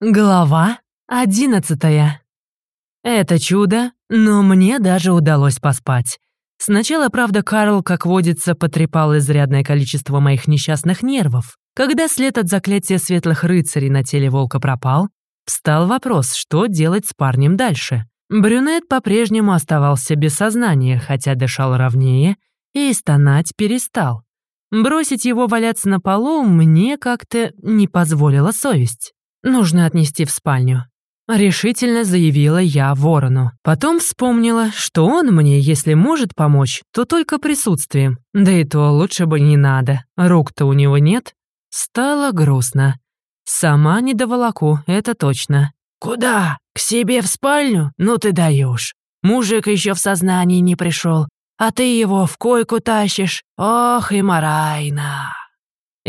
Глава одиннадцатая. Это чудо, но мне даже удалось поспать. Сначала, правда, Карл, как водится, потрепал изрядное количество моих несчастных нервов. Когда след от заклятия светлых рыцарей на теле волка пропал, встал вопрос, что делать с парнем дальше. Брюнет по-прежнему оставался без сознания, хотя дышал ровнее и стонать перестал. Бросить его валяться на полу мне как-то не позволила совесть. Нужно отнести в спальню. Решительно заявила я ворону. Потом вспомнила, что он мне, если может помочь, то только присутствием. Да и то лучше бы не надо. Рук-то у него нет. Стало грустно. Сама не доволоку, это точно. «Куда? К себе в спальню? Ну ты даешь. Мужик еще в сознании не пришел, а ты его в койку тащишь. Ох и морайна!»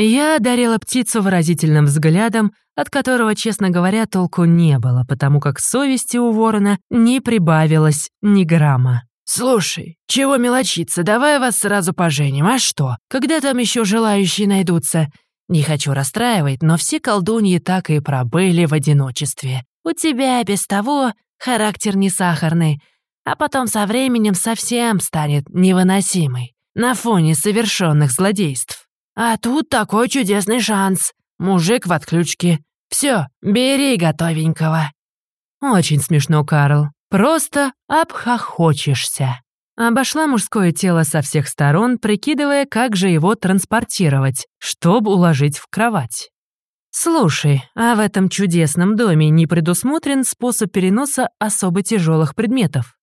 Я одарила птицу выразительным взглядом, от которого, честно говоря, толку не было, потому как совести у ворона не прибавилось ни грамма. «Слушай, чего мелочиться, давай вас сразу поженим, а что? Когда там еще желающие найдутся? Не хочу расстраивать, но все колдуньи так и пробыли в одиночестве. У тебя без того характер не сахарный, а потом со временем совсем станет невыносимый на фоне совершенных злодейств. А тут такой чудесный шанс. Мужик в отключке. Все, бери готовенького». Очень смешно, Карл. Просто обхохочешься. Обошла мужское тело со всех сторон, прикидывая, как же его транспортировать, чтобы уложить в кровать. «Слушай, а в этом чудесном доме не предусмотрен способ переноса особо тяжелых предметов?»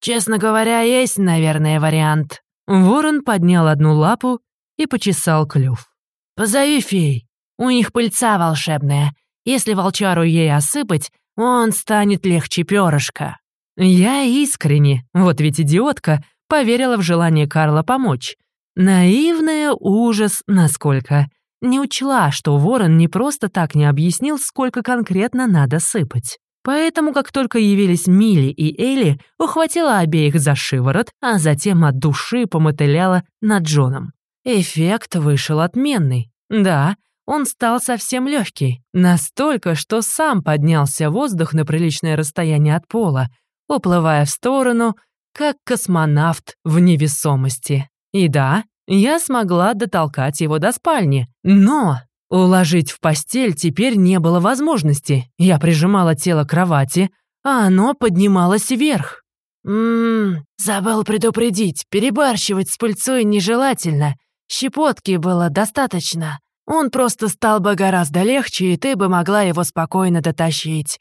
«Честно говоря, есть, наверное, вариант». Ворон поднял одну лапу и почесал клюв. «Позови фей. У них пыльца волшебная. Если волчару ей осыпать, он станет легче перышка». Я искренне, вот ведь идиотка, поверила в желание Карла помочь. Наивная ужас насколько. Не учла, что ворон не просто так не объяснил, сколько конкретно надо сыпать. Поэтому, как только явились Милли и Элли, ухватила обеих за шиворот, а затем от души помотыляла над Джоном. Эффект вышел отменный. Да, он стал совсем легкий, настолько, что сам поднялся воздух на приличное расстояние от пола, уплывая в сторону, как космонавт в невесомости. И да, я смогла дотолкать его до спальни, но уложить в постель теперь не было возможности. Я прижимала тело к кровати, а оно поднималось вверх. «Ммм, забыл предупредить, перебарщивать с пыльцой нежелательно. Щепотки было достаточно. Он просто стал бы гораздо легче, и ты бы могла его спокойно дотащить.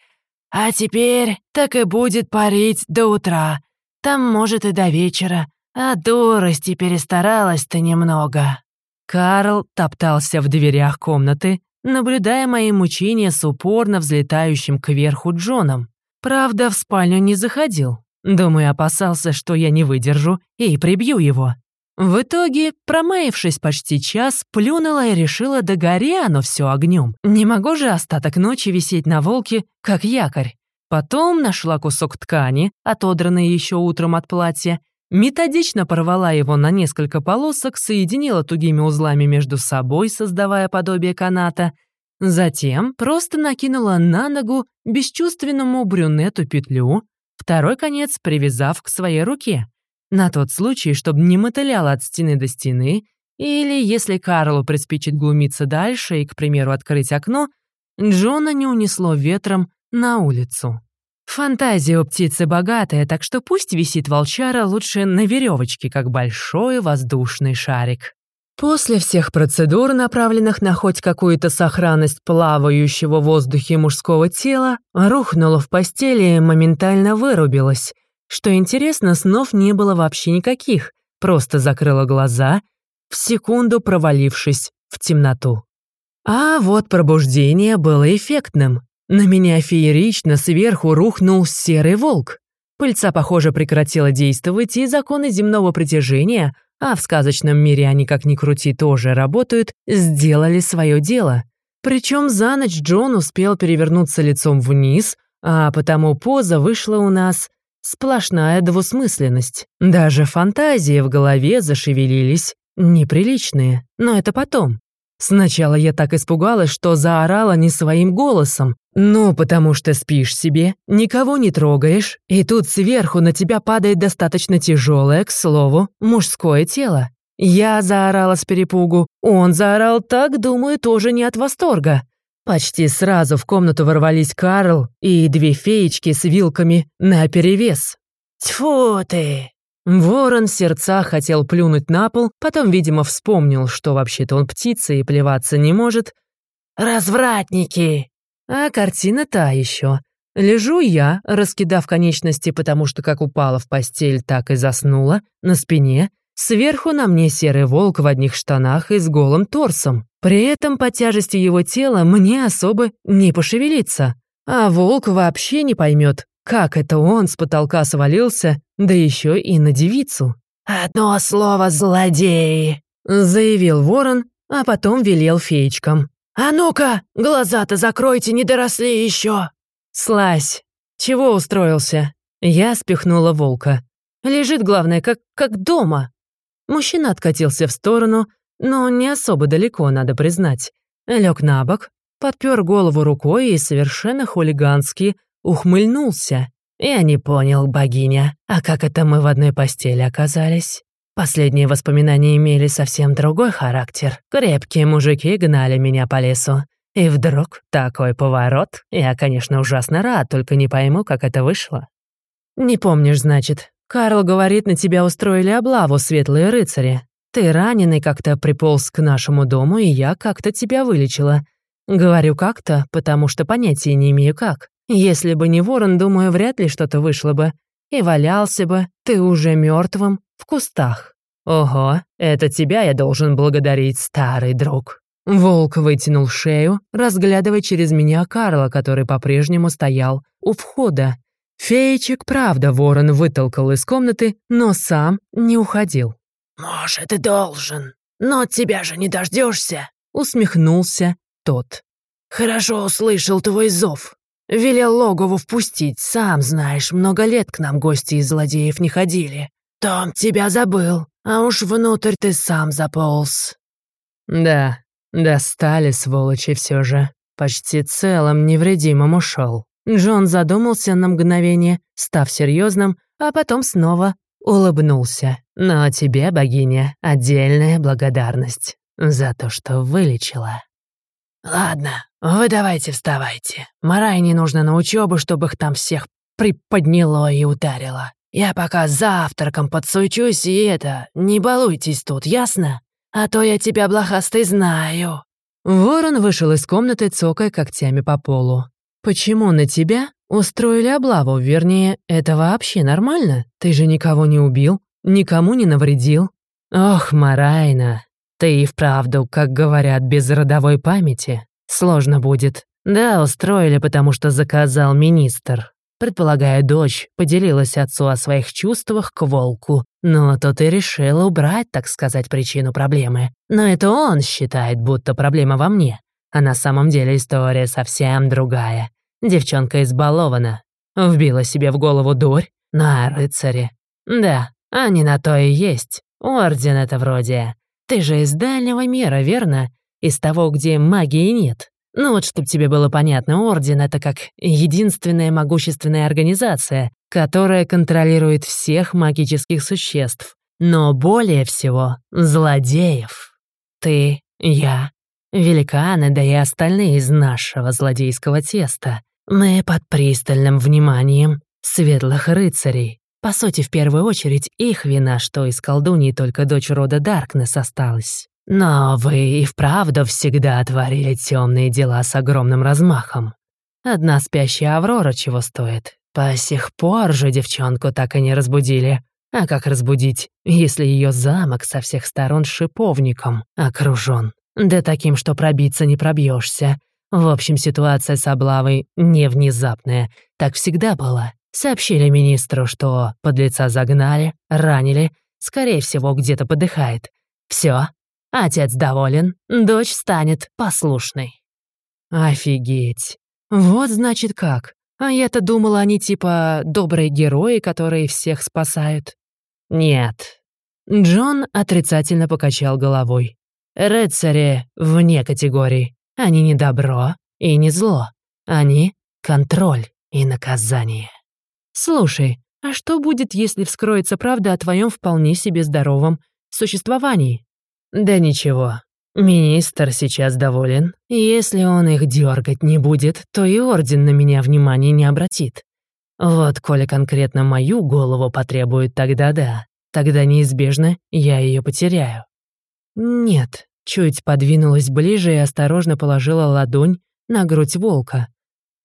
А теперь так и будет парить до утра. Там, может, и до вечера. А дурости перестаралась-то немного». Карл топтался в дверях комнаты, наблюдая мои мучения с упорно взлетающим кверху Джоном. Правда, в спальню не заходил. Думаю, опасался, что я не выдержу и прибью его. В итоге, промаявшись почти час, плюнула и решила, да гори оно все огнем. Не могу же остаток ночи висеть на волке, как якорь. Потом нашла кусок ткани, отодранный еще утром от платья, методично порвала его на несколько полосок, соединила тугими узлами между собой, создавая подобие каната, затем просто накинула на ногу бесчувственному брюнету петлю, второй конец привязав к своей руке. На тот случай, чтобы не мотыляло от стены до стены, или, если Карлу приспичит глумиться дальше и, к примеру, открыть окно, Джона не унесло ветром на улицу. Фантазия у птицы богатая, так что пусть висит волчара лучше на веревочке, как большой воздушный шарик. После всех процедур, направленных на хоть какую-то сохранность плавающего в воздухе мужского тела, рухнула в постели и моментально вырубилась, что интересно, снов не было вообще никаких, просто закрыла глаза, в секунду провалившись в темноту. А вот пробуждение было эффектным. На меня феерично сверху рухнул серый волк. Пыльца, похоже, прекратила действовать, и законы земного притяжения, а в сказочном мире они, как ни крути, тоже работают, сделали свое дело. Причем за ночь Джон успел перевернуться лицом вниз, а потому поза вышла у нас Сплошная двусмысленность. Даже фантазии в голове зашевелились, неприличные. Но это потом. Сначала я так испугалась, что заорала не своим голосом, «Ну, потому что спишь себе, никого не трогаешь, и тут сверху на тебя падает достаточно тяжелое, к слову, мужское тело. Я заорала с перепугу, он заорал так, думаю, тоже не от восторга. Почти сразу в комнату ворвались Карл и две феечки с вилками наперевес. «Тьфу ты!» Ворон в сердца хотел плюнуть на пол, потом, видимо, вспомнил, что вообще-то он птица и плеваться не может. «Развратники!» А картина та еще. Лежу я, раскидав конечности, потому что как упала в постель, так и заснула, на спине. Сверху на мне серый волк в одних штанах и с голым торсом. При этом по тяжести его тела мне особо не пошевелиться. А волк вообще не поймет, как это он с потолка свалился, да еще и на девицу. «Одно слово «злодеи», — заявил ворон, а потом велел феечкам. «А ну-ка, глаза-то закройте, не доросли еще!» «Слазь! Чего устроился?» Я спихнула волка. Лежит, главное, как, как дома. Мужчина откатился в сторону, но не особо далеко, надо признать. Лег на бок, подпер голову рукой и совершенно хулигански ухмыльнулся. «Я не понял, богиня, а как это мы в одной постели оказались?» Последние воспоминания имели совсем другой характер. Крепкие мужики гнали меня по лесу. И вдруг такой поворот. Я, конечно, ужасно рад, только не пойму, как это вышло. «Не помнишь, значит. Карл говорит, на тебя устроили облаву, светлые рыцари. Ты раненый как-то приполз к нашему дому, и я как-то тебя вылечила. Говорю как-то, потому что понятия не имею как. Если бы не ворон, думаю, вряд ли что-то вышло бы. И валялся бы, ты уже мертвым в кустах. Ого, это тебя я должен благодарить, старый друг. Волк вытянул шею, разглядывая через меня Карла, который по-прежнему стоял у входа. Феечек, правда, ворон вытолкал из комнаты, но сам не уходил. «Может, и должен, но тебя же не дождешься», — усмехнулся тот. «Хорошо услышал твой зов. Велел логову впустить, сам знаешь, много лет к нам гости из злодеев не ходили. Том тебя забыл, а уж внутрь ты сам заполз». «Да, достали, сволочи, все же. Почти целым невредимым ушел. Джон задумался на мгновение, став серьезным, а потом снова улыбнулся. «Но тебе, богиня, отдельная благодарность за то, что вылечила». «Ладно, вы давайте вставайте. Марай не нужно на учебу, чтобы их там всех приподняло и ударило. Я пока завтраком подсуечусь, и это, не балуйтесь тут, ясно? А то я тебя, блохастый, знаю». Ворон вышел из комнаты, цокая когтями по полу. «Почему на тебя устроили облаву? Вернее, это вообще нормально? Ты же никого не убил, никому не навредил. Ох, Марайна, ты и вправду, как говорят, без родовой памяти. Сложно будет. Да, устроили, потому что заказал министр. Предполагая, дочь поделилась отцу о своих чувствах к волку, но тот и решил убрать, так сказать, причину проблемы. Но это он считает, будто проблема во мне. А на самом деле история совсем другая. Девчонка избалована. Вбила себе в голову дурь на рыцаре. Да, они на то и есть. Орден это вроде. Ты же из дальнего мира, верно? Из того, где магии нет. Ну вот, чтобы тебе было понятно, Орден — это как единственная могущественная организация, которая контролирует всех магических существ. Но более всего — злодеев. Ты, я, Великаны, да и остальные из нашего злодейского теста. Мы под пристальным вниманием светлых рыцарей. По сути, в первую очередь, их вина, что из колдуньи только дочь рода Даркнесс осталась. Но вы и вправду всегда творили темные дела с огромным размахом. Одна спящая Аврора чего стоит. По сих пор же девчонку так и не разбудили. А как разбудить, если ее замок со всех сторон шиповником окружен? Да таким, что пробиться не пробьешься. В общем, ситуация с облавой не внезапная. Так всегда было. Сообщили министру, что подлеца загнали, ранили, скорее всего, где-то подыхает. Все, отец доволен, дочь станет послушной. Офигеть. Вот значит как. А я-то думала, они типа добрые герои, которые всех спасают. Нет. Джон отрицательно покачал головой. Рыцари вне категории. Они не добро и не зло. Они — контроль и наказание. Слушай, а что будет, если вскроется правда о твоем вполне себе здоровом существовании? Да ничего. Министр сейчас доволен. Если он их дергать не будет, то и орден на меня внимания не обратит. Вот, коли конкретно мою голову потребует, тогда да. Тогда неизбежно я ее потеряю. Нет, чуть подвинулась ближе и осторожно положила ладонь на грудь волка.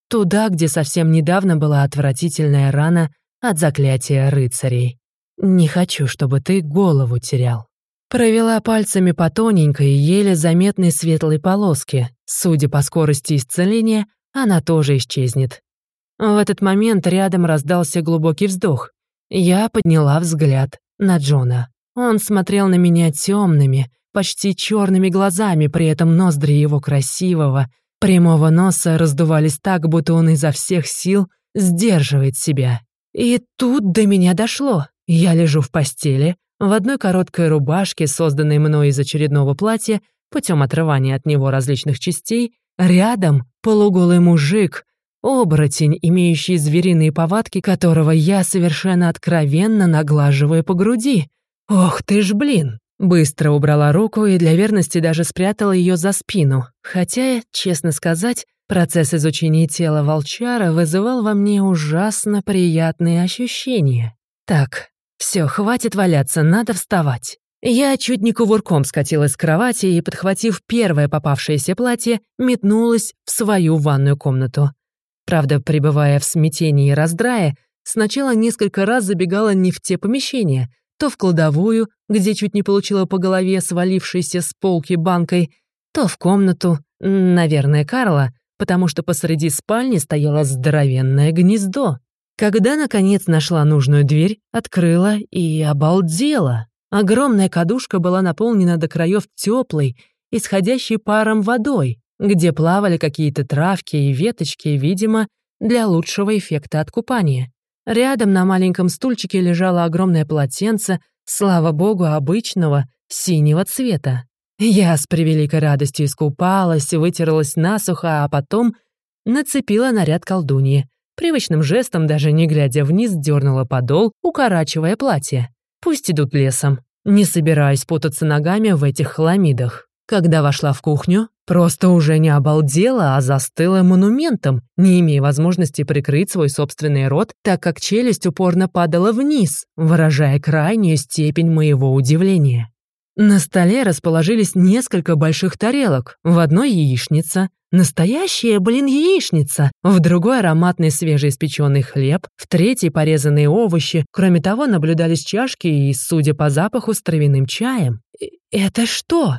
Туда, где совсем недавно была отвратительная рана от заклятия рыцарей. Не хочу, чтобы ты голову терял. Провела пальцами по тоненькой, еле заметной светлой полоске. Судя по скорости исцеления, она тоже исчезнет. В этот момент рядом раздался глубокий вздох. Я подняла взгляд на Джона. Он смотрел на меня темными, почти черными глазами, при этом ноздри его красивого, прямого носа раздувались так, будто он изо всех сил сдерживает себя. И тут до меня дошло. Я лежу в постели, в одной короткой рубашке, созданной мной из очередного платья, путем отрывания от него различных частей, рядом полуголый мужик, оборотень, имеющий звериные повадки, которого я совершенно откровенно наглаживаю по груди. Ох ты ж, блин! Быстро убрала руку и для верности даже спрятала ее за спину. Хотя, честно сказать, Процесс изучения тела волчара вызывал во мне ужасно приятные ощущения. Так, все, хватит валяться, надо вставать. Я чуть не кувырком скатилась с кровати и, подхватив первое попавшееся платье, метнулась в свою ванную комнату. Правда, пребывая в смятении и раздрае, сначала несколько раз забегала не в те помещения, то в кладовую, где чуть не получила по голове свалившейся с полки банкой, то в комнату, наверное, Карла, потому что посреди спальни стояло здоровенное гнездо. Когда, наконец, нашла нужную дверь, открыла и обалдела. Огромная кадушка была наполнена до краев теплой, исходящей паром водой, где плавали какие-то травки и веточки, видимо, для лучшего эффекта от купания. Рядом на маленьком стульчике лежало огромное полотенце, слава богу, обычного, синего цвета. Я с превеликой радостью искупалась, вытерлась насухо, а потом нацепила наряд колдуньи. Привычным жестом, даже не глядя вниз, дернула подол, укорачивая платье. Пусть идут лесом. Не собираюсь путаться ногами в этих хламидах. Когда вошла в кухню, просто уже не обалдела, а застыла монументом, не имея возможности прикрыть свой собственный рот, так как челюсть упорно падала вниз, выражая крайнюю степень моего удивления. На столе расположились несколько больших тарелок. В одной яичница. Настоящая, блин, яичница. В другой ароматный свежеиспеченный хлеб. В третьей порезанные овощи. Кроме того, наблюдались чашки и, судя по запаху, с травяным чаем. «Это что?»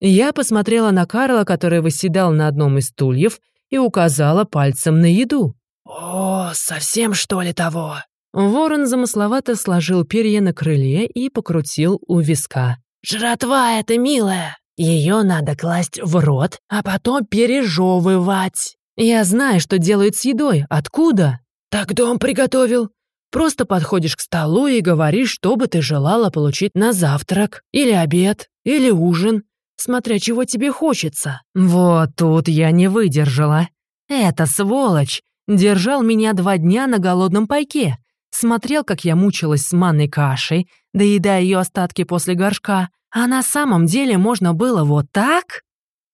Я посмотрела на Карла, который восседал на одном из стульев, и указала пальцем на еду. «О, совсем что ли того?» Ворон замысловато сложил перья на крыле и покрутил у виска. «Жратва это, милая! Ее надо класть в рот, а потом пережевывать. Я знаю, что делают с едой. Откуда? Так дом приготовил. Просто подходишь к столу и говоришь, что бы ты желала получить на завтрак, или обед, или ужин, смотря чего тебе хочется. Вот тут я не выдержала. Эта сволочь держал меня два дня на голодном пайке, смотрел, как я мучилась с манной кашей, доедая ее остатки после горшка, а на самом деле можно было вот так?